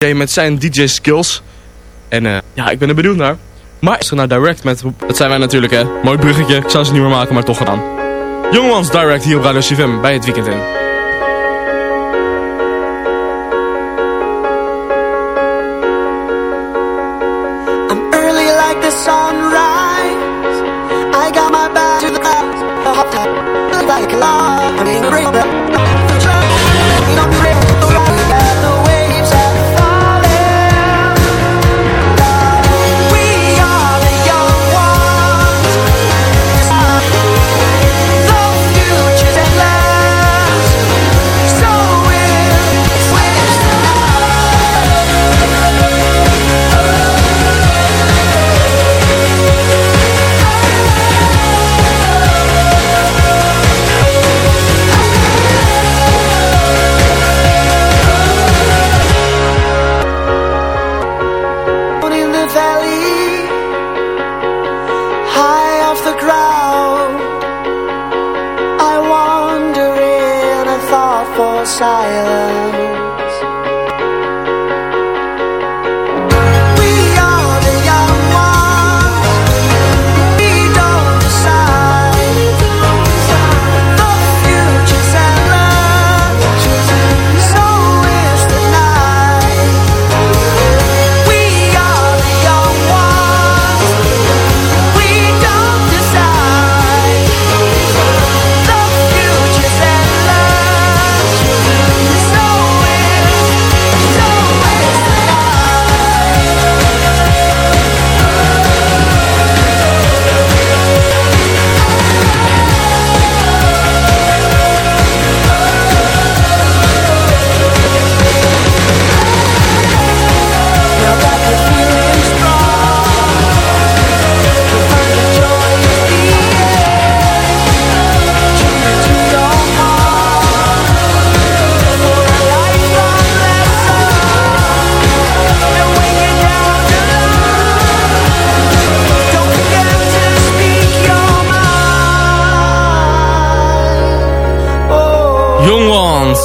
met zijn DJ skills. En uh, ja, ik ben er benieuwd naar. Maar is er Direct met... Dat zijn wij natuurlijk hè. Mooi bruggetje. Ik zou ze niet meer maken, maar toch gedaan. Jongens Direct hier op Radio CFM bij het weekend in.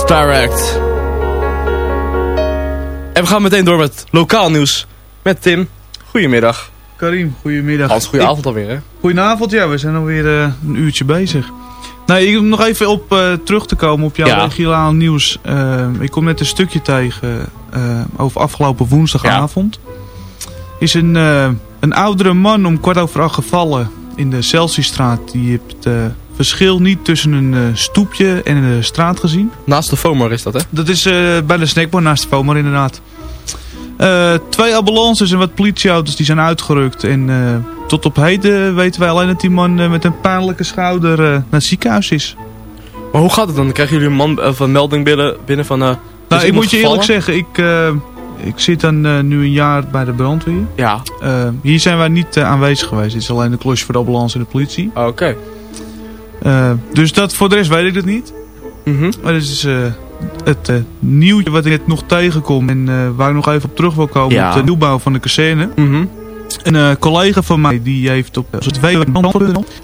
Direct. En we gaan meteen door met lokaal nieuws met Tim. Goedemiddag. Karim, goedemiddag. Hans, goede avond alweer hè? Goedenavond, ja, we zijn alweer uh, een uurtje bezig. Nee, ik om nog even op uh, terug te komen op jouw ja. regionaal nieuws. Uh, ik kom net een stukje tegen over afgelopen woensdagavond. Ja. Is een, een oudere man om kwart over acht gevallen in de Celsiusstraat. Die heeft verschil niet tussen een uh, stoepje en een straat gezien. Naast de FOMAR is dat, hè? Dat is uh, bij de snackbar naast de FOMAR, inderdaad. Twee ambulances en wat politieauto's die zijn uitgerukt. En tot op heden weten wij alleen dat die man met een pijnlijke schouder naar het ziekenhuis is. Maar hoe gaat het dan? Krijgen jullie een man van melding binnen, binnen van... nou, ik moet je eerlijk zeggen, ik, ik zit dan nu een jaar bij de brandweer. Ja. hier zijn wij niet aanwezig geweest. Dit is alleen de klus voor de ambulance en de politie. Oké. Uh, dus dat, voor de rest weet ik het niet. Mm -hmm. Maar dit is uh, het uh, nieuwtje wat ik net nog tegenkom. En waar ik nog even op terug wil komen. Ja. Op de nieuwbouw van de kazerne. Mm -hmm. Een collega van mij die heeft op het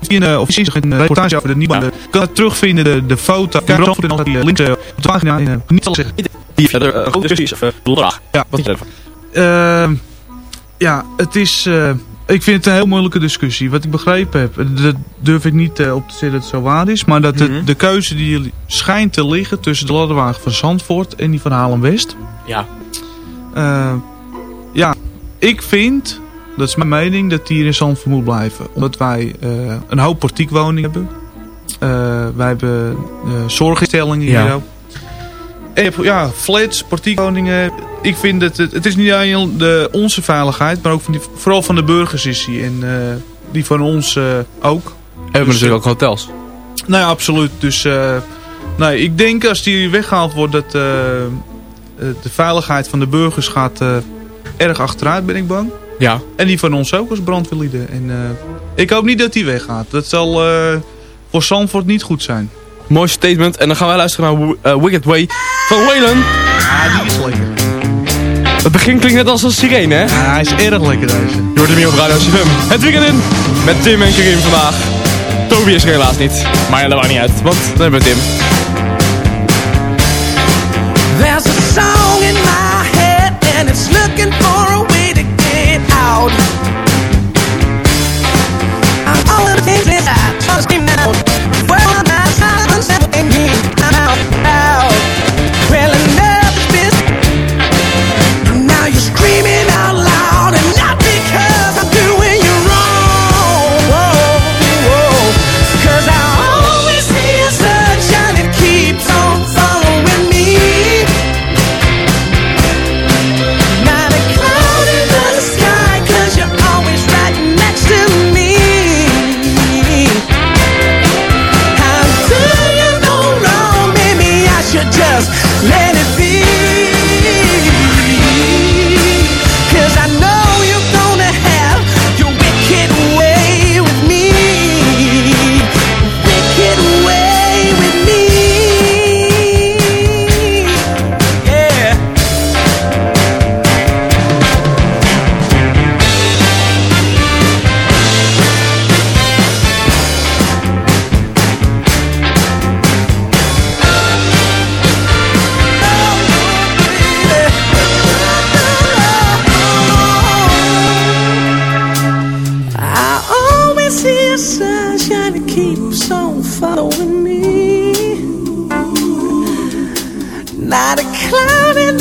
een of zich een reportage over de nieuwbouw. Ja. kan terugvinden de, de foto. Dan die links op de pagina. En, niet alles zeggen. Die verder grote discussies of. Ja. Wat ja, het is... Ik vind het een heel moeilijke discussie. Wat ik begrepen heb, dat durf ik niet uh, op te zeggen dat het zo waar is. Maar dat de, Mhm. de keuze die schijnt te liggen tussen de ladderwagen van Zandvoort en die van Haarlem-West. Ja. Uh, ja, ik vind, dat is mijn mening, dat die hier in Zandvoort moet blijven. Omdat wij uh, een hoop portiekwoningen hebben. wij hebben zorginstellingen hier ja. ook. En ja, flats, portiekwoningen. Ik vind dat het, het is niet alleen de, onze veiligheid, maar ook van die, vooral van de burgers is die. En uh, die van ons uh, ook. En we hebben dus, natuurlijk ook hotels. Nou ja, absoluut. Dus uh, nee, ik denk als die weggehaald wordt dat de veiligheid van de burgers gaat erg achteruit, ben ik bang. Ja. En die van ons ook als brandweerlieden. En ik hoop niet dat die weggaat. Dat zal voor Zandvoort niet goed zijn. Mooi statement. En dan gaan wij luisteren naar uh, Wicked Way van Waylon. Ja, die is lekker. Het begin klinkt net als een sirene, hè? Ja, hij is erg lekker deze. Je hoort hem hier op Radio CFM. Het weekend in met Tim en Karim vandaag. Toby is er helaas niet. Maar ja, dat maakt niet uit, want dan hebben we Tim. There's a song in my head and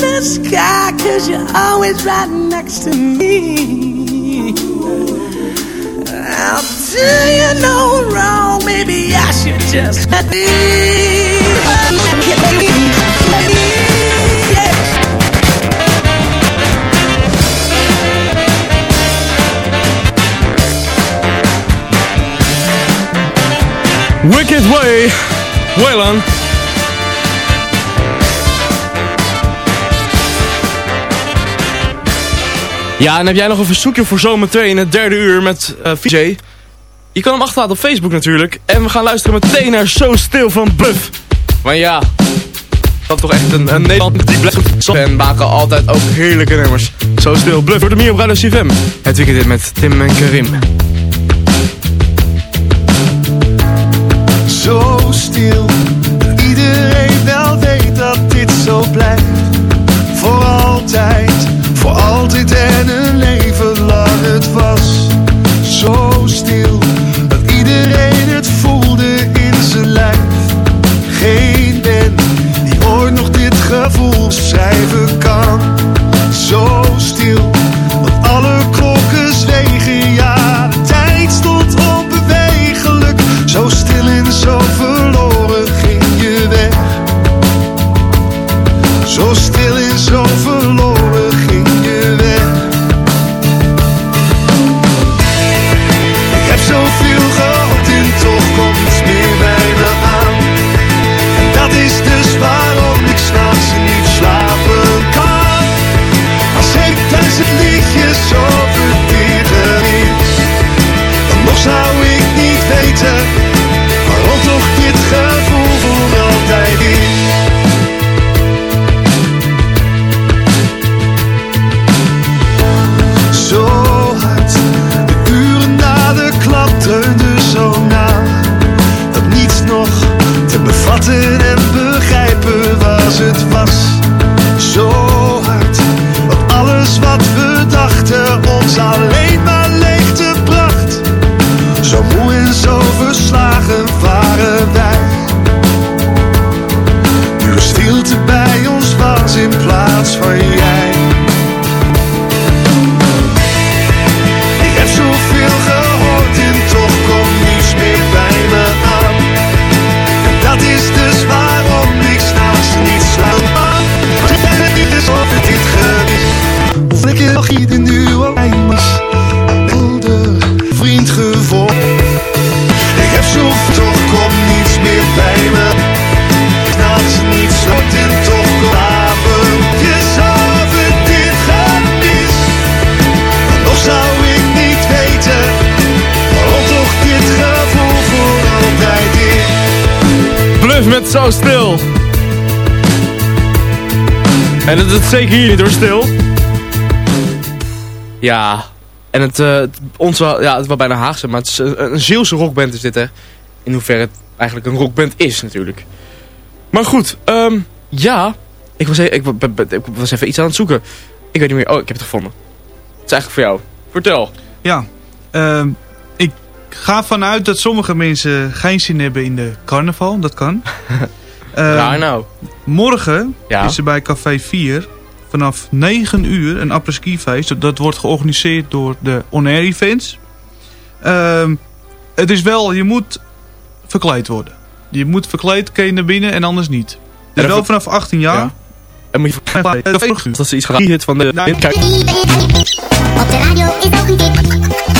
the sky, cause you're always right next to me. I'll do you no wrong, maybe I should just be. Wicked Way, Waylon. Ja, en heb jij nog een verzoekje voor zometeen in het derde uur met uh? Je kan hem achterlaten op Facebook natuurlijk. En we gaan luisteren meteen naar So Stil van Bluff. Maar ja, dat toch echt een, een Nederland die blijft en maken altijd ook heerlijke nummers. So Stil Bluff voor de Mio Radio CFM. Het weekend met Tim en Karim. Zo stil, iedereen wel weet dat dit zo blijft. Voor altijd, voor altijd en een leven lang het was. Zo stil, dat iedereen het voelde in zijn lijf. Geen ben die ooit nog dit gevoel schrijven kan. Zo stil, dat alle klokken zwegen, ja, de tijd stond onbewegelijk. Zo stil en zo verloren ging je weg. Zo stil Met Zo Stil. En dat is zeker hier niet stil. Ja, en het, uh, ons wel, ja, het bijna Haagse, maar het is eh, een, zielse rockband is dit hè. In hoeverre het eigenlijk een rockband is natuurlijk. Maar goed, ehm, ja, ik was, even, ik, was even iets aan het zoeken. Ik weet niet meer, oh ik heb het gevonden. Het is eigenlijk voor jou. Vertel. Ja, eh ga vanuit dat sommige mensen geen zin hebben in de carnaval. Dat kan. Raar ehm, nou. Morgen is er bij Café 4 vanaf 9 uur een apres-ski feest. Dat, wordt georganiseerd door de On Air Events. Ehm, het is wel, je moet verkleed worden. Je moet verkleed, kun naar binnen en anders niet. Dus wel vanaf 18 jaar. En moet je verkleed Dat is iets van de... Op de radio is ook een.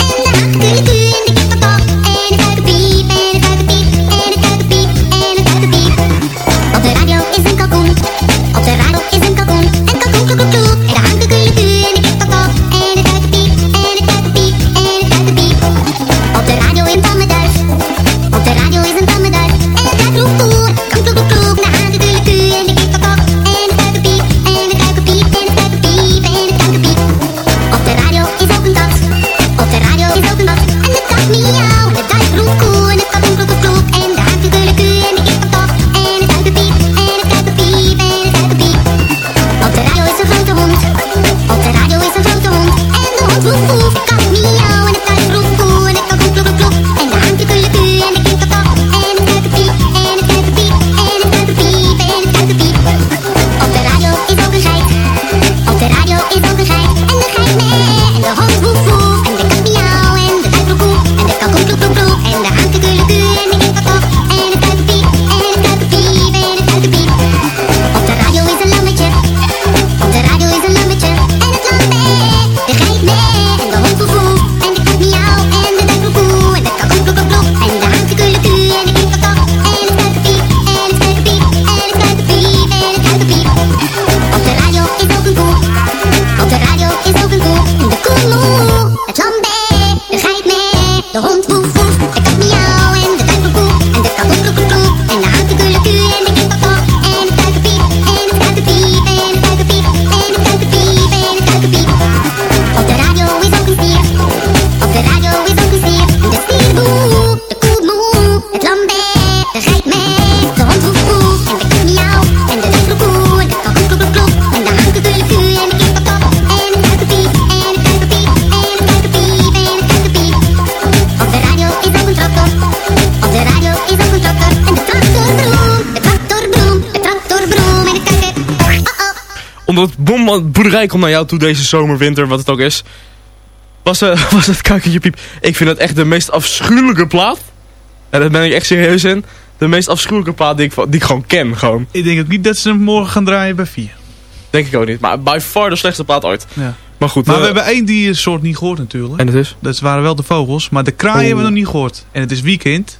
Omdat het Boerderij komt naar jou toe deze zomer, winter, wat het ook is. Was, eh, het was Piep? Ik vind dat echt de meest afschuwelijke plaat. En daar ben ik echt serieus in. De meest afschuwelijke plaat die ik, die ik gewoon ken. Gewoon. Ik denk ook niet dat ze morgen gaan draaien bij 4. Denk ik ook niet. Maar by far de slechtste plaat ooit. Ja. Maar goed. Maar we eh, hebben één die soort niet gehoord natuurlijk. En dat is? Dat waren wel de vogels. Maar de kraaien oh. hebben we nog niet gehoord. En het is weekend.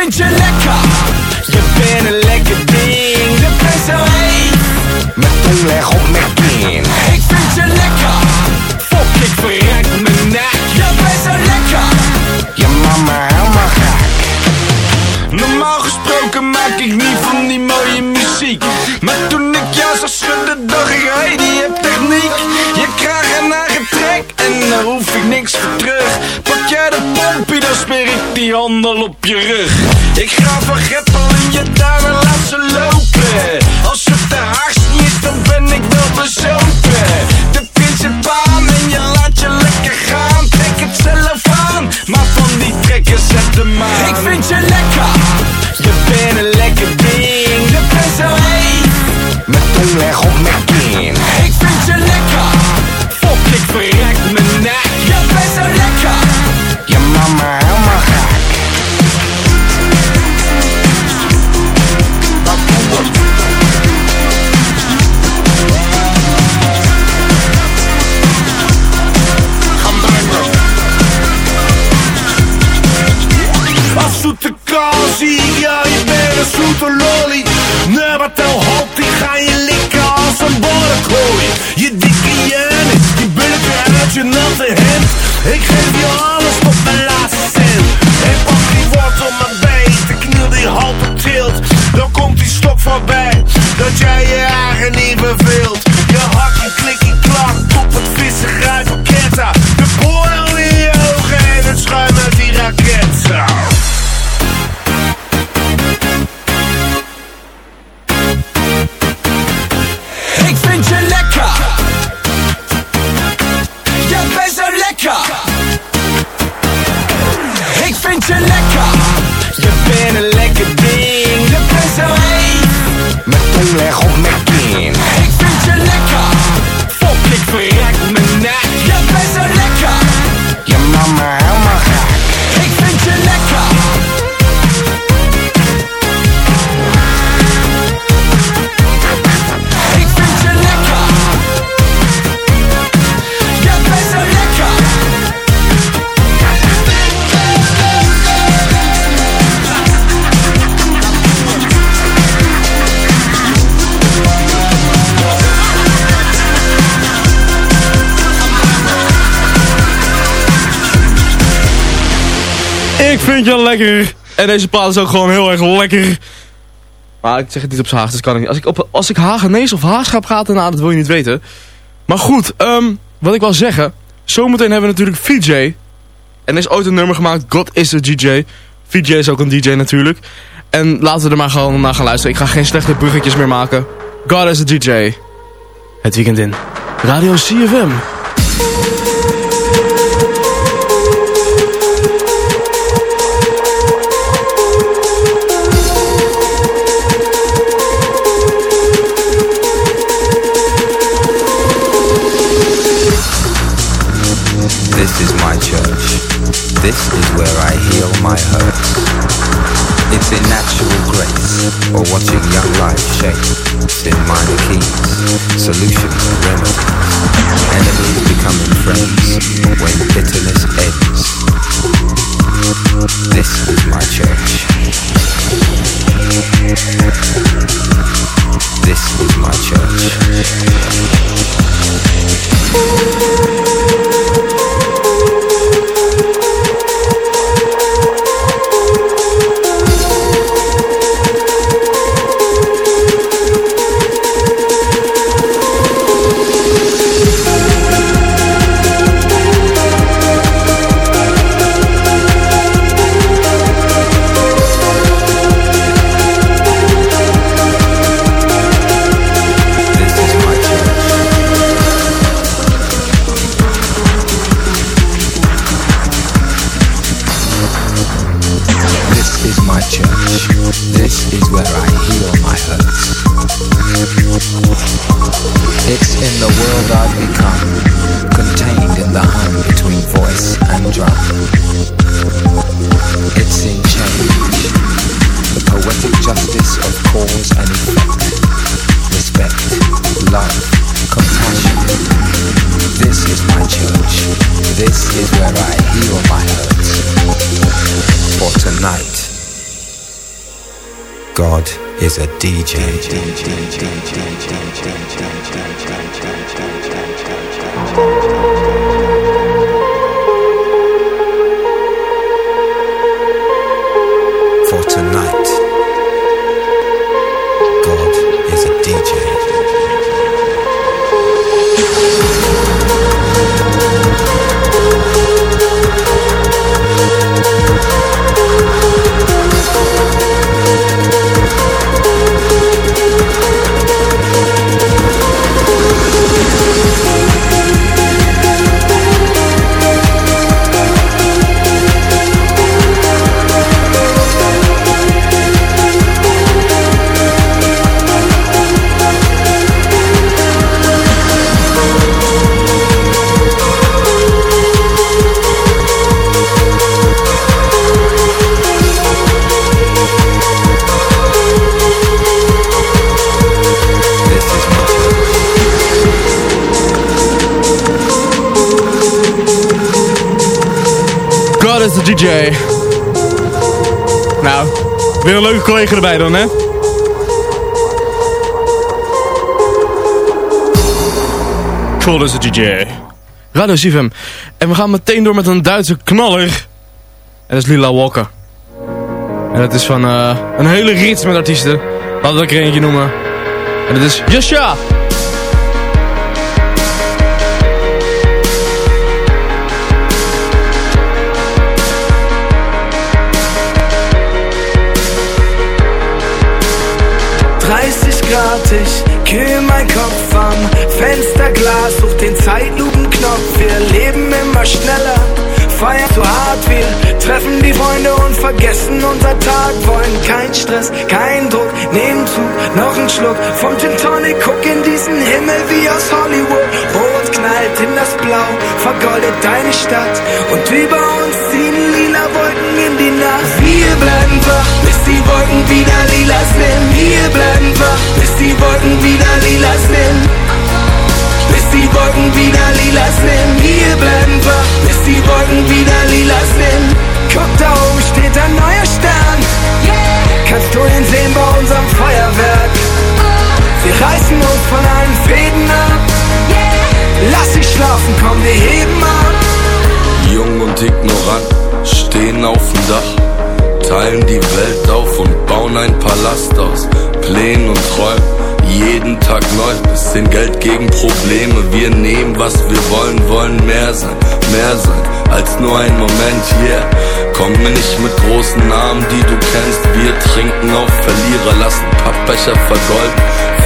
vind je lekker. Je bent een lekker ding. Je bent zo heet. Mijn tong leg op mijn kin. die handen op je rug. Ik ga van in je duim laat ze lopen. Als het de haast niet is, dan ben ik wel dezelfde. Je lekker. En deze plaat is ook gewoon heel erg lekker. Maar ik zeg het niet op z'n Haag, dus kan ik niet. Als ik, op, als ik Hagenees of Haagschap ga, dan nou, dat wil je niet weten. Maar goed, ehm, wat ik wil zeggen. Zometeen hebben we natuurlijk VJ. En er is ooit een nummer gemaakt, God is a DJ. VJ is ook een DJ natuurlijk. En laten we er maar gewoon naar gaan luisteren. Ik ga geen slechte bruggetjes meer maken. God is a DJ. Het weekend in. Radio CFM. This is where I heal my hurts. It's in natural grace, or watching young life shape. It's in minor keys, solutions and remedies. Enemies becoming friends when bitterness ends. This is my church. This is my church. Is a DJ. For DJ. Nou, weer een leuke collega erbij dan, hè? God is de DJ. Radio CFM. En we gaan meteen door met een Duitse knaller. En dat is Lila Walker. En dat is van eh, een hele rits met artiesten. Laten we er eentje noemen. En dat is Jascha. Grad, ich kühl mein Kopf am Fensterglas, such den Zeitlupenknopf. Wir leben immer schneller, feiern zu hart. Wir treffen die Freunde und vergessen unser Tag. Wollen kein Stress, kein Druck, nehmen Zug, noch ein Schluck vom Gin Tonic. Guck in diesen Himmel wie aus Hollywood. Rot knallt in das Blau, vergoldet deine Stadt. Und über uns Wolken in die Nacht. Wir bleiben wach, bis die Wolken wieder lila sind. Wir bleiben wach, bis die Wolken wieder lila sind. Bis die Wolken wieder lila sind. Wir bleiben wach, bis die Wolken wieder lila sind. Guck, da oben steht ein neuer Stern. Kannst du ihn sehen bei unserem Feuerwerk? Wir reißen uns von allen Fäden ab. Lass sie schlafen, komm, wir heben ab. Jung und ignorant, stehen auf dem Dach, teilen die Welt auf und bauen ein Palast aus Plänen und Träumen. Jeden Tag neu, bisschen Geld gegen Probleme. Wir nehmen, was wir wollen, wollen mehr sein, mehr sein als nur ein Moment, yeah. Komm nicht mit großen Namen, die du kennst. Wir trinken auf Verlierer, lassen Pappbecher vergolden.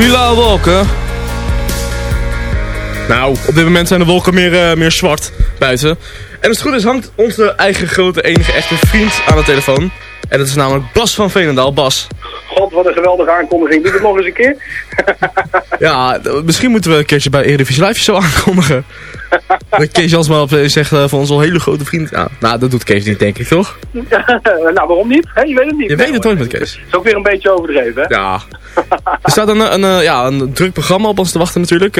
Lila wolken. Nou, op dit moment zijn de wolken meer, eh, meer zwart buiten. En als het goed is hangt onze eigen grote enige echte vriend aan de telefoon. En dat is namelijk Bas van Veenendaal. Bas. God, wat een geweldige aankondiging. Doe het nog eens een keer. Ja, misschien moeten we een keertje bij Eredivisie Live zo aankondigen. Dat Kees Jansma op eh, zegt eh, van onze hele grote vriend. Nou, dat doet Kees niet, denk ik, toch? nou, waarom niet? Je weet het niet. Je weet het nooit met Kees. Het is ook weer een beetje overdreven, hè? Ja. Er staat een, een, eh, ja, een druk programma op ons te wachten natuurlijk.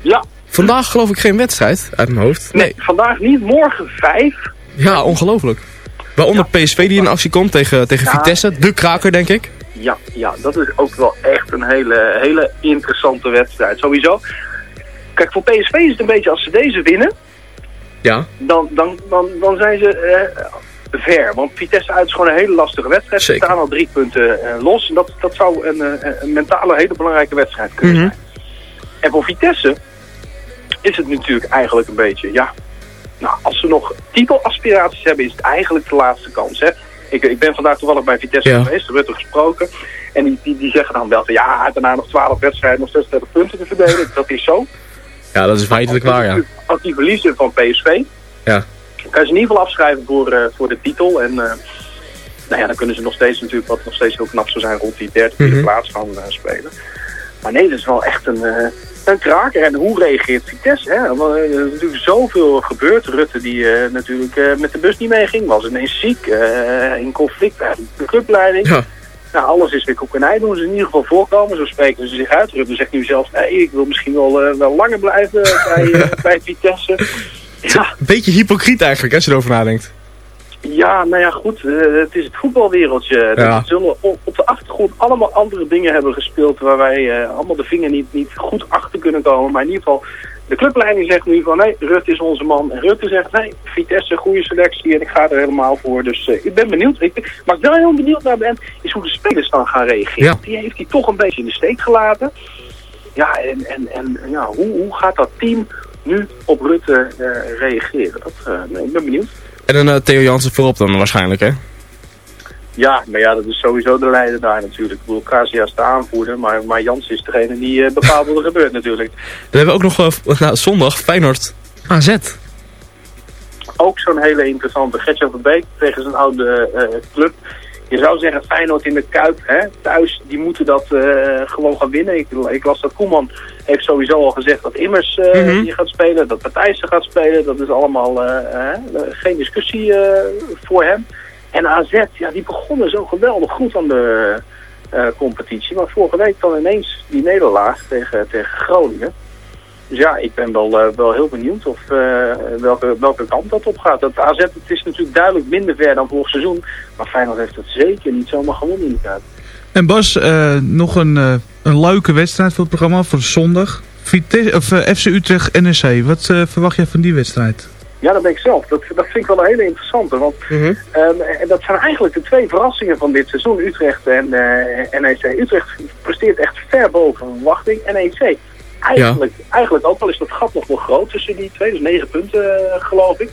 Ja. vandaag geloof ik geen wedstrijd uit mijn hoofd. Nee, vandaag niet. Morgen vijf. Ja, ongelooflijk. Waaronder PSV die in actie komt tegen, tegen. Vitesse. De kraker, denk ik. Ja, ja, dat is ook wel echt een hele, hele interessante wedstrijd. Sowieso. Kijk, voor PSV is het een beetje als ze deze winnen, Ja. dan, dan, dan, dan zijn ze eh, ver. Want Vitesse uit is gewoon een hele lastige wedstrijd. Ze staan al drie punten eh, los. En dat, dat zou een, eh, een mentale hele belangrijke wedstrijd kunnen Mhm. zijn. En voor Vitesse is het natuurlijk eigenlijk een beetje, ja... Nou, als ze nog titelaspiraties hebben, is het eigenlijk de laatste kans. Hè? Ik, ik ben vandaag toevallig bij Vitesse Ja. geweest, er werd er gesproken. En die, die, die zeggen dan wel van, ja, daarna nog 12 wedstrijden, nog 36 punten te verdelen. Dat is zo. Ja, dat is feitelijk waar, ja. Als die verliezen van PSV, Ja. kan je ze in ieder geval afschrijven voor, eh, voor de titel. En eh, nou ja, dan kunnen ze nog steeds natuurlijk, wat nog steeds heel knap zou zijn, rond die derde vierde Mhm. plaats gaan eh, spelen. Maar nee, dat is wel echt een, een kraker. En hoe reageert Vitesse? Hè? Want, eh, er is natuurlijk zoveel gebeurd. Rutte die eh, natuurlijk eh, met de bus niet meeging, was ineens ziek, in conflict bij de clubleiding. Ja. Nou, alles is weer koek en ei. Doen ze in ieder geval voorkomen. Zo spreken ze zich uit. Rutte zegt nu zelfs, nee, ik wil misschien wel, wel langer blijven bij, bij Vitesse. Ja, Een beetje hypocriet eigenlijk, als je erover nadenkt. Ja, nou ja, goed. eh, het is het voetbalwereldje. Ja. Er zullen op, op de achtergrond allemaal andere dingen hebben gespeeld... waar wij eh, allemaal de vinger niet, niet goed achter kunnen komen. Maar in ieder geval, de clubleiding zegt nu van... nee, Rutte is onze man. En Rutte zegt, nee, Vitesse, goede selectie... en ik ga er helemaal voor. Dus eh, ik ben benieuwd. Ik, waar ik wel heel benieuwd naar ben... is hoe de spelers dan gaan reageren. Ja. Die heeft hij toch een beetje in de steek gelaten. Ja, en, en, en ja, hoe, hoe gaat dat team nu op Rutte reageren? Dat, nee, ik ben benieuwd. En dan eh, Theo Jansen voorop dan waarschijnlijk, hè? Ja, maar ja, dat is sowieso de leider daar natuurlijk. Ik bedoel, Casia is de aanvoerder, maar, maar Jans is degene die eh, bepaalt wat er gebeurt natuurlijk. Dan hebben we ook nog eh, nou, zondag Feyenoord AZ. ook zo'n hele interessante. Gertjan van Beek tegen zijn oude eh, club. Je zou zeggen Feyenoord in de Kuip, hè, thuis, die moeten dat eh, gewoon gaan winnen. Ik, ik las dat Koeman heeft sowieso al gezegd dat Immers Mhm. hier gaat spelen, dat Partijsen gaat spelen. Dat is allemaal eh, geen discussie voor hem. En AZ, ja, die begonnen zo geweldig goed aan de competitie. Maar vorige week dan ineens die nederlaag tegen, tegen Groningen. Dus ja, ik ben wel, eh, wel heel benieuwd of, eh, welke, welke kant dat op gaat. Dat AZ het is natuurlijk duidelijk minder ver dan vorig seizoen. Maar Feyenoord heeft het zeker niet zomaar gewonnen in de. En Bas, eh, nog een, eh, een leuke wedstrijd voor het programma voor zondag. Vitesse, of, FC Utrecht NEC. Wat eh, verwacht jij van die wedstrijd? Ja, dat ben ik zelf. Dat, dat vind ik wel een hele interessante. Want Mhm. ehm, en dat zijn eigenlijk de twee verrassingen van dit seizoen. Utrecht en eh, NEC. Utrecht presteert echt ver boven verwachting. NEC eigenlijk, eigenlijk ook, al is dat gat nog wel groot tussen die twee. Dus negen punten eh, geloof ik.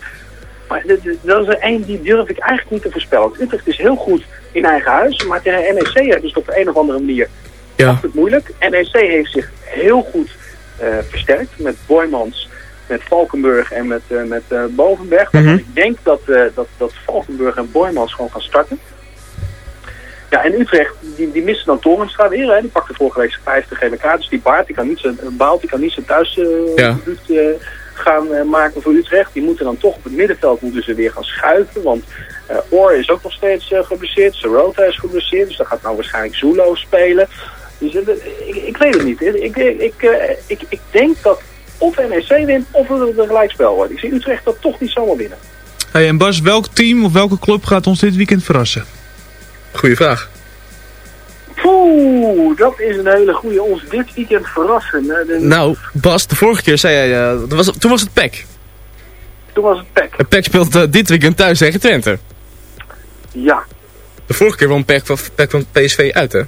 Maar dat is er één die durf ik eigenlijk niet te voorspellen. Want Utrecht is heel goed in eigen huis. Maar tegen NEC ze op de een of andere manier Ja. het moeilijk. NEC heeft zich heel goed eh, versterkt met Boymans, met Valkenburg en met, eh, met Bovenberg. Mhm. Ik denk dat, dat, dat Valkenburg en Boymans gewoon gaan starten. Ja, en Utrecht, die, die missen dan Torenstra weer. Hè. Die pakte vorige week zijn vijfde gele kaart. Dus die Baart, die kan niet zijn, Baalt, die kan niet zijn thuis eh, Ja. eh, gaan eh, maken voor Utrecht. Die moeten dan toch op het middenveld moeten ze weer gaan schuiven. Want eh Oor is ook nog steeds eh, geblesseerd. Sarota is geblesseerd. Dus dan gaat nou waarschijnlijk Zulo spelen. Dus ik, ik weet het niet. Ik, ik, ik, eh, ik, ik denk dat of NEC wint of het een gelijkspel wordt. Ik zie Utrecht dat toch niet zomaar winnen. Hey, en Bas, welk team of welke club gaat ons dit weekend verrassen? Goeie vraag. Poeh, dat is een hele goede. Ons dit weekend verrassen. De- Nou, Bas, de vorige keer zei jij, eh, was, toen was het PEC. Toen was het PEC. En PEC speelt eh, dit weekend thuis tegen Twente. Ja, De vorige keer won PEC van, PEC van PSV uit, hè?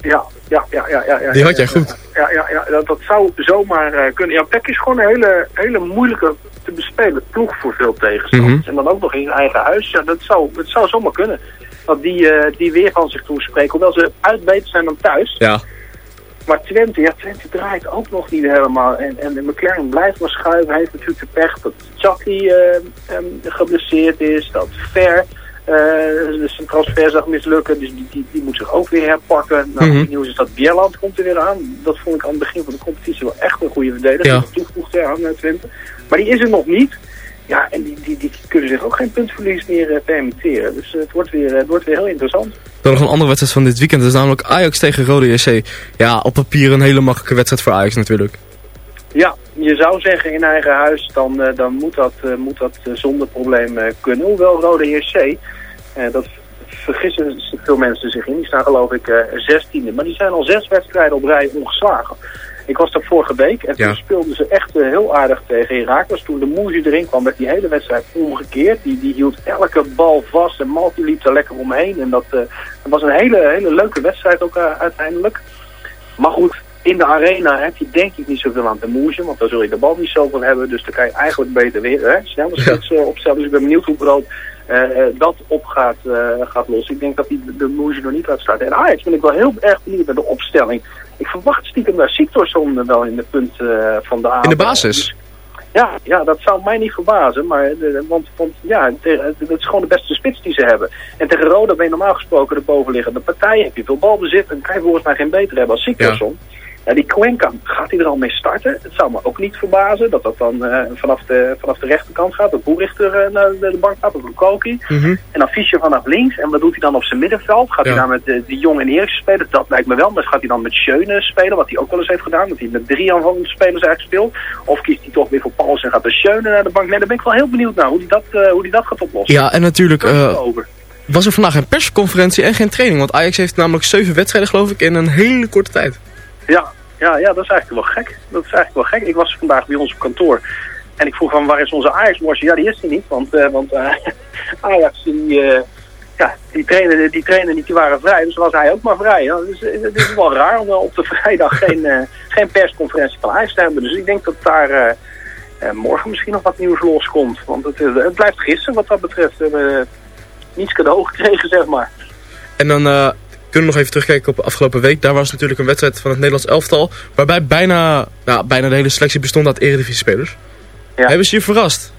ja, ja, ja, ja. ja, ja Die had jij goed. Ja, ja, ja dat, dat zou zomaar eh, kunnen. Ja, PEC is gewoon een hele, hele moeilijke te bespelen ploeg voor veel tegenstanders. Mhm. En dan ook nog in eigen huis. Ja, dat zou, dat zou zomaar kunnen. Dat die, eh, die weer van zich toespreken. Hoewel ze uit beter zijn dan thuis. Ja. Maar Twente, ja, Twente draait ook nog niet helemaal. En, en de McLaren blijft maar schuiven. Hij heeft natuurlijk de pech dat Chucky eh, ehm, geblesseerd is. Dat Ver eh, dus zijn transfer zag mislukken. Dus die, die, die moet zich ook weer herpakken. Nou, Mhm. het nieuws is dat Bierland komt er weer aan. Dat vond ik aan het begin van de competitie wel echt een goede verdediger. Ja. Toegevoegd aan Twente. Maar die is er nog niet. Ja, en die, die, die kunnen zich ook geen puntverlies meer eh, permitteren. Dus eh, het, wordt weer, eh, het wordt weer heel interessant. Dan nog een andere wedstrijd van dit weekend. Dat is namelijk Ajax tegen Rode JC. Ja, op papier een hele makkelijke wedstrijd voor Ajax natuurlijk. Ja, je zou zeggen in eigen huis, dan, dan moet dat, moet dat zonder probleem kunnen. Hoewel Rode JC, dat vergissen veel mensen zich in, die staan geloof ik zestiende. Maar die zijn al zes wedstrijden op rij ongeslagen. Ik was daar vorige week en Ja. toen speelden ze echt eh, heel aardig tegen Herakles. Toen de Moesje erin kwam, werd die hele wedstrijd omgekeerd. Die, die hield elke bal vast en Malti liep er lekker omheen. En dat, eh, dat was een hele, hele leuke wedstrijd ook eh, uiteindelijk. Maar goed, in de arena heb je denk ik niet zoveel aan te moeien, want dan zul je de bal niet zoveel hebben. Dus dan kan je eigenlijk beter weer hè, sneller spits opstellen. Dus ik ben benieuwd hoe groot eh, dat op gaat, gaat lossen. Ik denk dat hij de, de moeie nog niet starten. En Ajax ben ik wel heel erg benieuwd naar de opstelling. Ik verwacht stiekem daar Siktorsson wel in de punt eh, van de In aanval. de basis. Dus ja, ja, dat zou mij niet verbazen. Maar, de- want, want ja, te- dat is gewoon de beste spits die ze hebben. En tegen Roda ben je normaal gesproken de bovenliggende partij. Heb je veel balbezit en kan je volgens mij geen beter hebben als Siktorsson. Ja. Die Cuenca, gaat hij er al mee starten? Het zou me ook niet verbazen dat dat dan eh, vanaf, de, vanaf de rechterkant gaat. Dat Boerichter eh, naar de, bank gaat, of Lukoki. Mhm. En dan Fischer vanaf links. En wat doet hij dan op zijn middenveld? Gaat Ja. hij dan met de, die Jong en Eriksen spelen? Dat lijkt me wel. Maar gaat hij dan met Schöne spelen? Wat hij ook wel eens heeft gedaan. Dat hij met drie aanvallende spelers eigenlijk speelt. Of kiest hij toch weer voor Pauls en gaat de Schöne naar de bank? Nee, daar ben ik wel heel benieuwd naar hoe hij dat, eh, hoe die dat gaat oplossen. Ja, en natuurlijk eh, was er vandaag een persconferentie en geen training. Want Ajax heeft namelijk zeven wedstrijden geloof ik in een hele korte tijd. Ja, ja, ja, dat is eigenlijk wel gek. Dat is eigenlijk wel gek. Ik was vandaag bij ons op kantoor. En ik vroeg van waar is onze Ajax-morsie? Ja, die is er niet. Want, eh, want eh, Ajax, die, eh, ja, die, trainen, die trainen niet, die waren vrij. Dus was hij ook maar vrij. Dus het is wel raar om op de vrijdag geen, geen persconferentie van Ajax te hebben. Dus ik denk dat daar morgen misschien nog wat nieuws loskomt. Want het, het blijft gissen wat dat betreft. We hebben niets cadeau gekregen, zeg maar. En dan kunnen we nog even terugkijken op afgelopen week. Daar was natuurlijk een wedstrijd van het Nederlands elftal. Waarbij bijna, nou, bijna de hele selectie bestond uit eredivisie spelers. Ja. Hebben ze je verrast?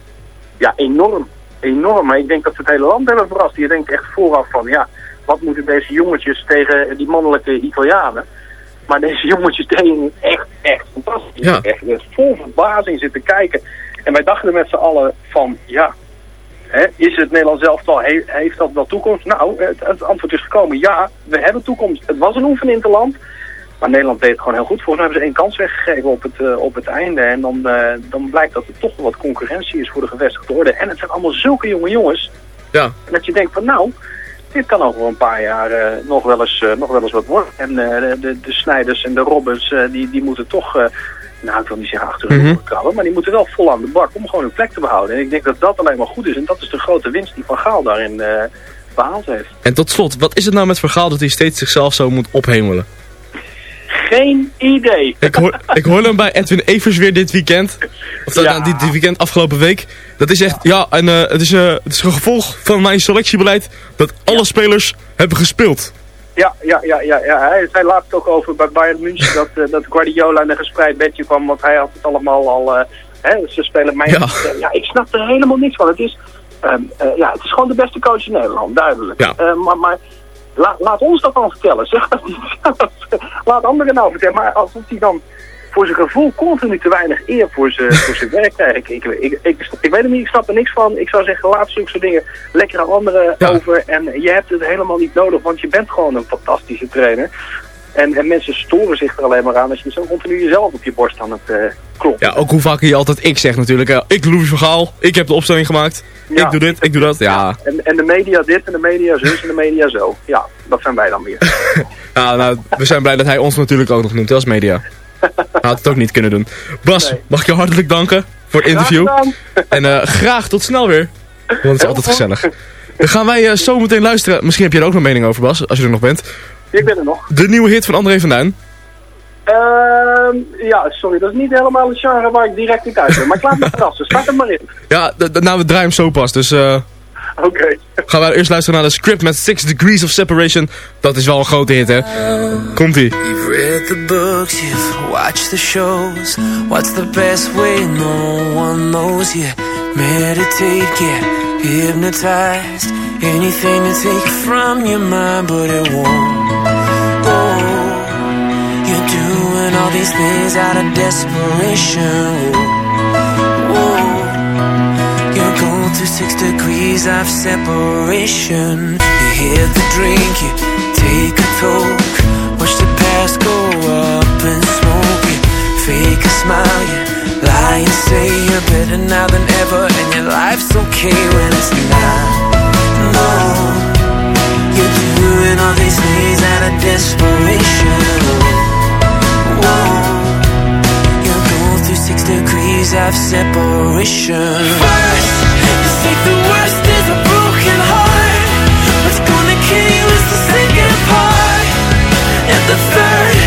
Ja, enorm. enorm. Maar ik denk dat we het hele land hebben verrast. Je denkt echt vooraf van, ja, wat moeten deze jongetjes tegen die mannelijke Italianen? Maar deze jongetjes deden echt, echt fantastisch. Ja. Echt vol verbazing zitten kijken. En wij dachten met z'n allen van, ja, hè, is het Nederlands elftal, he, heeft dat wel toekomst? Nou, het, het antwoord is gekomen, ja, we hebben toekomst. Het was een oefeninterland, maar Nederland deed het gewoon heel goed. Volgens mij hebben ze één kans weggegeven op het, eh, op het einde. En dan, eh, dan blijkt dat er toch wel wat concurrentie is voor de gevestigde orde. En het zijn allemaal zulke jonge jongens. Ja. En dat je denkt van nou, dit kan over een paar jaar eh, nog, wel eens, nog wel eens wat worden. En de, de, de Snijders en de Robbins, eh, die, die moeten toch, nou ik wil niet zeggen achter hun Mhm. krabben, maar die moeten wel vol aan de bak om gewoon hun plek te behouden. En ik denk dat dat alleen maar goed is. En dat is de grote winst die Van Gaal daarin behaald heeft. En tot slot, wat is het nou met Vergaal dat hij steeds zichzelf zo moet ophemelen? Geen idee. Ik hoor, ik hoor hem bij Edwin Evers weer dit weekend. Of dat, Ja. nou, dit, dit weekend, afgelopen week. Dat is echt, ja, en eh, het, is, eh, het is een gevolg van mijn selectiebeleid dat alle spelers hebben gespeeld. Ja, ja, ja, ja, ja. Hij zei laatst ook over bij Bayern München dat, eh, dat Guardiola in een gespreid bedje kwam, want hij had het allemaal al, hè, ze spelen mij. Ja. ja, ik snap er helemaal niks van. Het is, ehm, eh, ja, het is gewoon de beste coach in Nederland, duidelijk. Ja. Eh, maar maar la- laat ons dat dan vertellen. Zeg dat niet zelf. Laat anderen nou vertellen. Maar alsof hij dan voor zijn gevoel continu te weinig eer voor zijn, voor zijn werk krijgt. Ik, ik, ik, ik, ik weet het niet, ik snap er niks van. Ik zou zeggen, laat zulke soort dingen lekker aan anderen Ja. over. En je hebt het helemaal niet nodig, want je bent gewoon een fantastische trainer. En, en mensen storen zich er alleen maar aan als je zo continu jezelf op je borst aan het uh, kloppen. Ja, ook hoe vaak je altijd ik zegt natuurlijk. Ja, ik Louis Vergaal, ik heb de opstelling gemaakt. Ja. Ik doe dit, ik doe dat. Ja, En, en de media dit en de media zus en de media zo. Ja, dat zijn wij dan weer. ja nou, we zijn blij dat hij ons natuurlijk ook nog noemt als media. Hij had het ook niet kunnen doen. Bas, Nee. mag ik je hartelijk danken voor het interview. En eh, graag tot snel weer. Want het is altijd gezellig. Dan gaan wij eh, zo meteen luisteren. Misschien heb je er ook nog een mening over, Bas, als je er nog bent. Ik ben er nog. De nieuwe hit van André van Duin. Ehm, ja, sorry, dat is niet helemaal het genre waar ik direct in thuis ben. Maar ik laat me verrassen. Start er maar in. Ja, nou, we draaien hem zo pas. Dus eh, Oké. gaan wij eerst luisteren naar de script met Six Degrees of Separation. Dat is wel een grote hit, hè. Komt-ie. You've read the books, you've watched the shows. What's the best way? No one knows. You meditate, get hypnotized. Anything to take from your mind, but it won't. Doing all these things out of desperation. You're going through six degrees of separation. You hit the drink, you take a toke. Watch the past go up in smoke. You fake a smile, you lie and say you're better now than ever, and your life's okay when it's not. No, you're doing all these things out of desperation. You're going through six degrees of separation. First, you think the worst is a broken heart. What's gonna kill you is the second part. And the third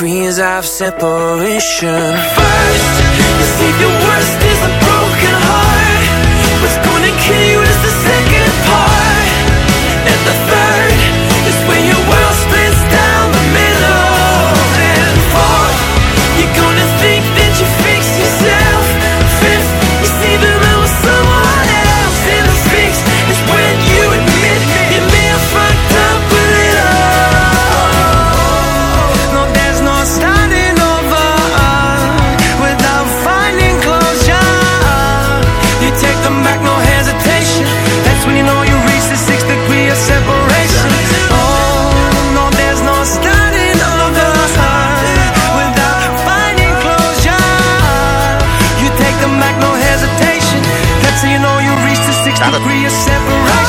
degrees of separation. First, you think the worst Staat het.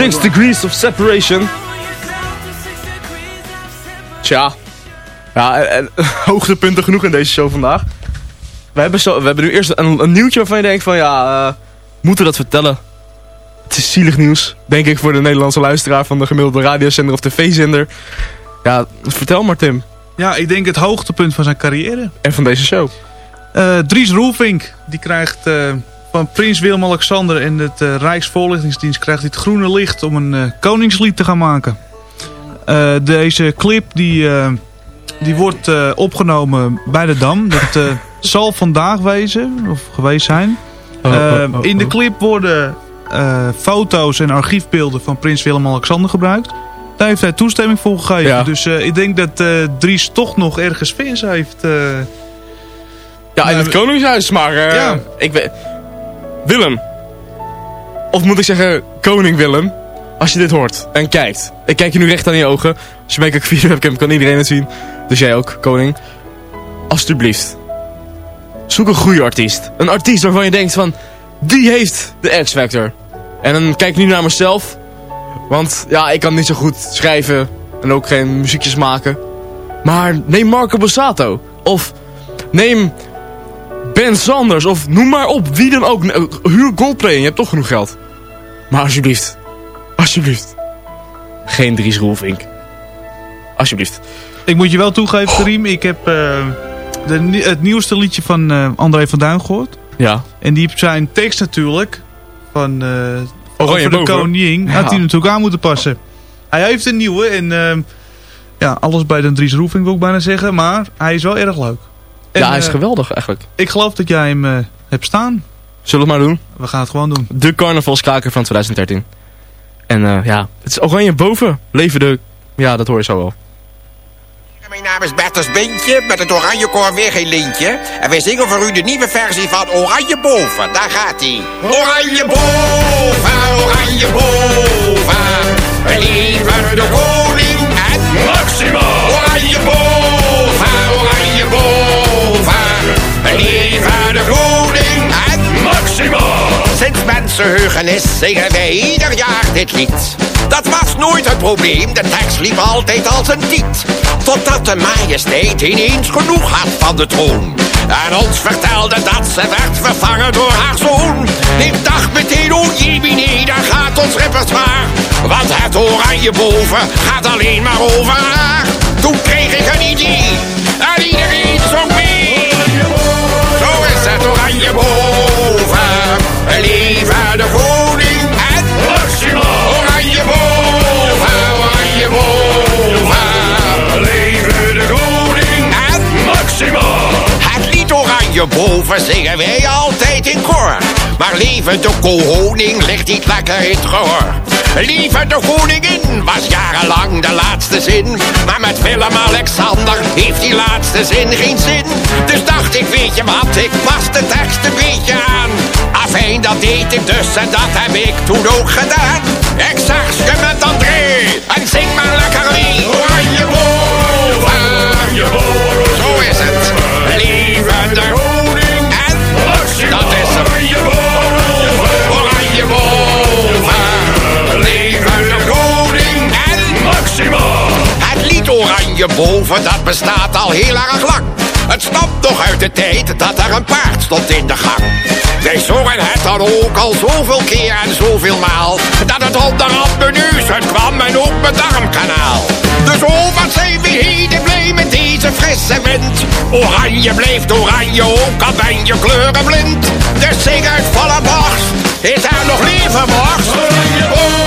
Six Degrees of Separation. Tja. Ja, en, en, hoogtepunten genoeg in deze show vandaag. We hebben, zo, we hebben nu eerst een, een nieuwtje waarvan je denkt van ja, uh, moeten we dat vertellen? Het is zielig nieuws, denk ik, voor de Nederlandse luisteraar van de gemiddelde radiozender of tv-zender. Ja, vertel maar Tim. Ja, ik denk het hoogtepunt van zijn carrière. En van deze show. Uh, Dries Roelvink, die krijgt uh, van prins Willem-Alexander en het uh, Rijksvoorlichtingsdienst krijgt hij het groene licht om een koningslied te gaan maken. deze clip die, die wordt opgenomen bij de Dam. Dat zal vandaag wezen, of geweest zijn. Oh, oh, oh, in de clip worden foto's en archiefbeelden van prins Willem-Alexander gebruikt. Daar heeft hij toestemming voor gegeven. Ja. Dus ik denk dat Dries toch nog ergens fans heeft. Ja, in het Koningshuis, maar ja. ik weet... Willem. Of moet ik zeggen, koning Willem. Als je dit hoort en kijkt. Ik kijk je nu recht aan je ogen. Als je mij via de webcam, kan iedereen het zien. Dus jij ook, koning. Alsjeblieft. Zoek een goede artiest. Een artiest waarvan je denkt van... Die heeft de X-Factor. En dan kijk ik nu naar mezelf. Want ja, ik kan niet zo goed schrijven. En ook geen muziekjes maken. Maar neem Marco Borsato. Of neem Ben Sanders. Of noem maar op. Wie dan ook. Huur Goldplay. Je hebt toch genoeg geld. Maar alsjeblieft. Alsjeblieft. Geen Dries Roelvink. Alsjeblieft. Ik moet je wel toegeven, Riem. Ik heb uh, de, het nieuwste liedje van uh, André van Duin gehoord. Ja. En die zijn tekst natuurlijk van... Uh, Oranje over de koning ja. had hij natuurlijk aan moeten passen. Hij heeft een nieuwe en uh, ja, alles bij de Dries Roefing wil ik bijna zeggen. Maar hij is wel erg leuk. En, ja, hij is uh, geweldig eigenlijk. Ik geloof dat jij hem uh, hebt staan. Zullen we het maar doen? We gaan het gewoon doen. De carnavalskaker van 2013. En ja, het is oranje boven. Leven de... Ja, dat hoor je zo wel. Mijn naam is Bertus Bintje, met het Oranje Koor weer geen lintje. En wij zingen voor u de nieuwe versie van Oranje Boven. Daar gaat hij. Oranje Boven, Oranje Boven. Sinds mensenheugenis zingen wij ieder jaar dit lied. Dat was nooit het probleem, de tekst liep altijd als een tiet. Totdat de majesteit ineens genoeg had van de troon. En ons vertelde dat ze werd vervangen door haar zoon. Ik dacht meteen, oh jemine, daar gaat ons repertoire. Want het oranje boven gaat alleen maar over haar. Toen kreeg ik een idee en iedereen zong mee. Zo is het oranje boven, leven de koning en Maxima. Oranje boven, oranje boven, leven de koning en Maxima. Het lied oranje boven zingen wij altijd in koor. Maar leven de koning ligt niet lekker in het gehoor. Lieve de koningin was jarenlang de laatste zin. Maar met Willem-Alexander heeft die laatste zin geen zin. Dus dacht ik, weet je wat, ik pas de tekst een beetje aan. Afijn, dat deed ik dus en dat heb ik toen ook gedaan. Ik zag je met André en zing maar lekker mee. Oranje. Zo is het. Lieve de koning en dat is. Boven, dat bestaat al heel erg lang. Het stamt nog uit de tijd dat er een paard stond in de gang. Wij zongen het dan ook al zoveel keer en zoveel maal. Dat het onderhand mijn neus uitkwam en ook mijn darmkanaal. Dus oh, wat zijn we heden blij met deze frisse wind. Oranje blijft oranje, ook al ben je kleurenblind. Dus zing uit volle borst, is er nog leven borst?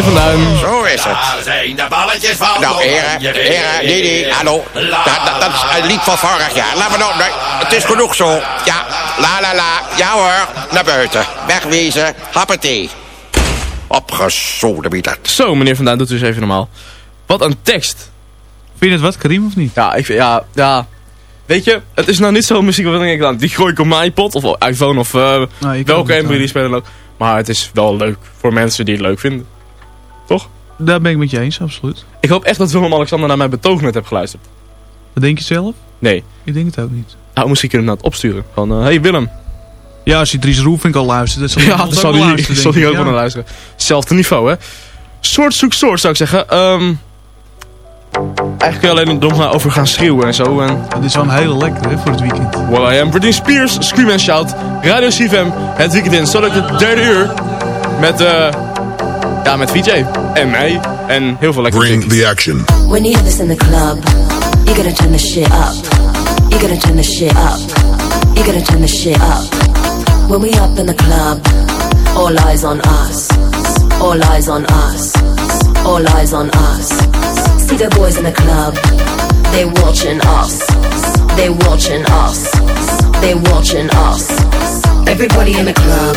René van Duin. Zo is het. zijn de balletjes van Nou, heren, heren, nee, nee, hallo. Dat, dat, dat is een lied van vorig jaar. Laten we nou, nee, het is genoeg zo. Ja, la la la. Ja hoor, naar buiten. Wegwezen, happatee. Opgezoden wie dat. Zo, meneer Van Duin, doet u eens even normaal. Wat een tekst. Vind je het wat, Karim, of niet? Ja, ik vind, ja, ja. Weet je, het is nou niet zo muziek wat ik denk, die gooi ik op mijn iPod of iPhone of uh, Nou, welke spelen ook. Maar het is wel leuk voor mensen die het leuk vinden. Toch? Daar ben ik met je eens, absoluut. Ik hoop echt dat Willem-Alexander naar mijn betoog net heeft geluisterd. Wat denk je zelf? Nee. Ik denk het ook niet. Nou, misschien kunnen we het opsturen. Van, eh, hey Willem. Ja, als je Dries Roelvink al luistert, dat zal Ja, dat zal hij, luisteren, zal ik. ook wel Ja. naar luisteren. Hetzelfde niveau, hè. Soort zoek soort, zou ik zeggen. Ehm eigenlijk kun je alleen nog maar over gaan schreeuwen en zo. En Dit is wel een hele lekkere hè, voor het weekend. Well I Am. Britney Spears, Scream and Shout. Radio CFM, het weekend in. Zo de derde uur. Met, eh ja, met VJ. En mij. En heel veel lekkere Bring the action. When you have this in the club, you gotta turn the shit up. You gotta turn the shit up. You gotta turn the shit up. When we up in the club, all eyes on us. All eyes on us. All eyes on us. See the boys in the club, they watching us. They watching us. They watching us. Everybody in the club,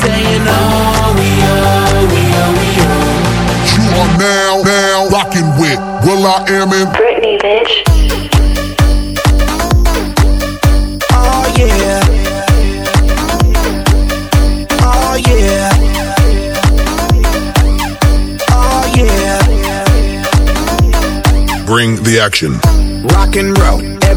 We saying oh, we oh, we oh, we oh. You are now, now rocking with Will I Am in Britney, bitch. Oh yeah. Oh yeah. Oh yeah. Bring the action. Rock and roll.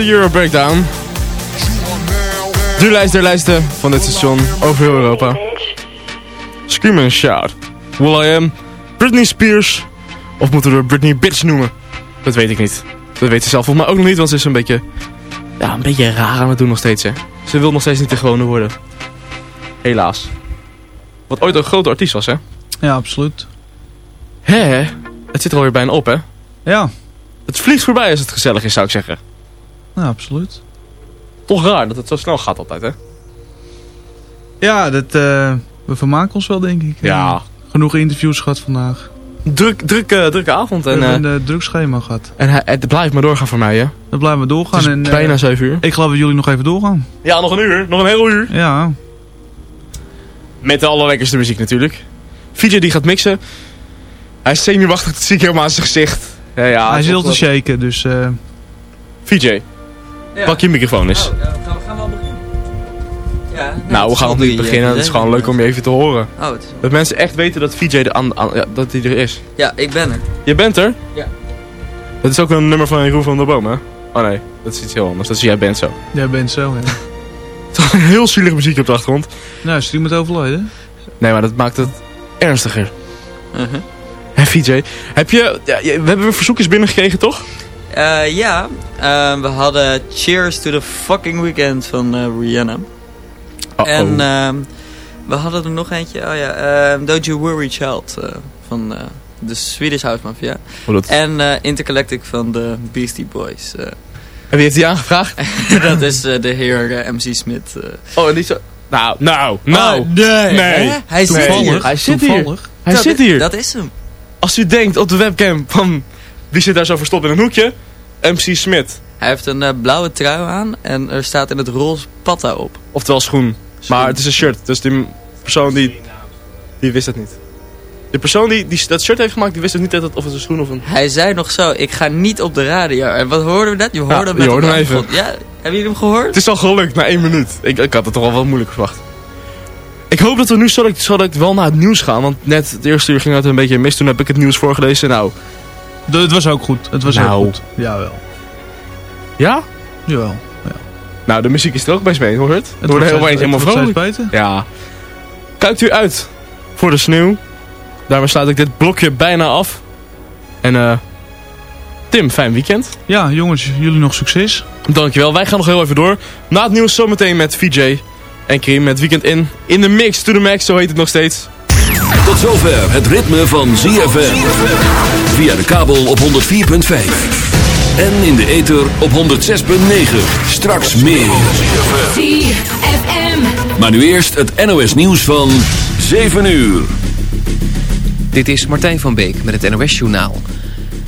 De Euro Breakdown. De lijst der lijsten van dit station over heel Europa. Scream and Shout. Will I Am. Britney Spears. Of moeten we haar Britney Bitch noemen? Dat weet ik niet. Dat weet ze zelf volgens mij ook nog niet, want ze is een beetje... Ja, een beetje raar aan het doen nog steeds, hè. Ze wil nog steeds niet de gewone worden. Helaas. Wat ooit een grote artiest was, hè. Ja, absoluut. Hè? Het zit er alweer bijna op, hè. Ja. Het vliegt voorbij als het gezellig is, zou ik zeggen. Ja, absoluut. Toch raar dat het zo snel gaat altijd, hè. Ja, dat, eh, we vermaken ons wel, denk ik. Ja. Genoeg interviews gehad vandaag. Druk, druk, eh, drukke avond. We En, hebben eh, een uh, druk schema gehad. en hij- het blijft maar doorgaan voor mij, hè. Dat blijven we doorgaan. Het is en, bijna 7 uur. Ik geloof dat jullie nog even doorgaan. Ja, nog een uur. Nog een heel uur. Ja. Met de allerlekkerste muziek natuurlijk. VJ die gaat mixen. Hij is zenuwachtig, dat zie ik helemaal aan zijn gezicht. Ja, ja, Hij zit al te shaken, dus... VJ, pak je microfoon eens. gaan, gaan we al beginnen? Ja, nou, we gaan nog niet beginnen. Het is gewoon leuk om je even te horen. Oh, het is- Dat mensen echt weten dat VJ er, aan, aan- ja, dat hij er is. Ja, ik ben er. Je bent er? Ja. Dat is ook een nummer van Jeroen van der Boom, hè? Oh nee, dat is iets heel anders. Dat is Jij Bent Zo. Jij bent zo, hè. Toch een heel zielig muziek op de achtergrond. Nou, is iemand overleden? Nee, maar dat maakt het ernstiger. Uh-huh. Hé VJ, heb je... Ja, je- we hebben weer verzoekjes binnengekregen, toch? Eh, ja, eh, we hadden Cheers to the Fucking Weekend van eh, Rihanna. En ehm, we hadden er nog eentje, oh ja, ehm, Don't You Worry Child eh, van eh, de Swedish House Mafia. Oh, dat- En eh, Intergalactic van de Beastie Boys. eh. En wie heeft die aangevraagd? dat is eh, de heer MC Smith. eh. Oh, en die zo... Nou, nou, nou. Oh, nee. Hè? Hij zit Nee. hier. Hij zit hier. Toevallig. Hij zit hier. dat is hem. Als u denkt op de webcam van... Wie zit daar zo verstopt in een hoekje? MC Smit. Hij heeft een eh, blauwe trui aan en er staat in het roze patta op. Oftewel schoen. Maar het is een shirt. Dus die persoon die... Die wist het niet. De persoon die, die dat shirt heeft gemaakt, die wist het niet dat of het een schoen of een... Hij zei nog zo, ik ga niet op de radio. En wat hoorden we net? Je hoorde Ja, hem je hoorde hem achtergrond. Ja, hebben jullie hem gehoord? Het is al gelukt na één minuut. Ik, ik had het toch al wel moeilijk verwacht. Ik hoop dat we nu zo dat, zo dat wel naar het nieuws gaan. Want net het eerste uur ging het een beetje mis. Toen heb ik het nieuws voorgelezen. Nou, Het was ook goed. Het was Nou. heel goed. Jawel. ja? Jawel. Nou, de muziek is er ook best mee, hoor het? Het wordt heel steeds- eind helemaal het vrolijk. Ja. Kijkt u uit voor de sneeuw. Daarmee sluit ik dit blokje bijna af. En eh Tim, fijn weekend. Ja, jongens, jullie nog succes. Dankjewel. Wij gaan nog heel even door. Na het nieuws zometeen met VJ en Krim met Weekend In. In de mix, to the max, zo heet het nog steeds. Tot zover het ritme van ZFM. Via de kabel op 104.5. En in de ether op 106.9. Straks meer. ZFM. Maar nu eerst het NOS nieuws van 7 uur. Dit is Martijn van Beek met het NOS-journaal.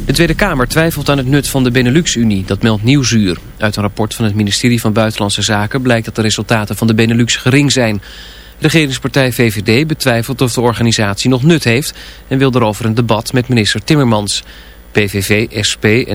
De Tweede Kamer twijfelt aan het nut van de Benelux-Unie, dat meldt Nieuwsuur. Uit een rapport van het ministerie van Buitenlandse Zaken blijkt dat de resultaten van de Benelux gering zijn. Regeringspartij VVD betwijfelt of de organisatie nog nut heeft en wil erover een debat met minister Timmermans. PVV, SP en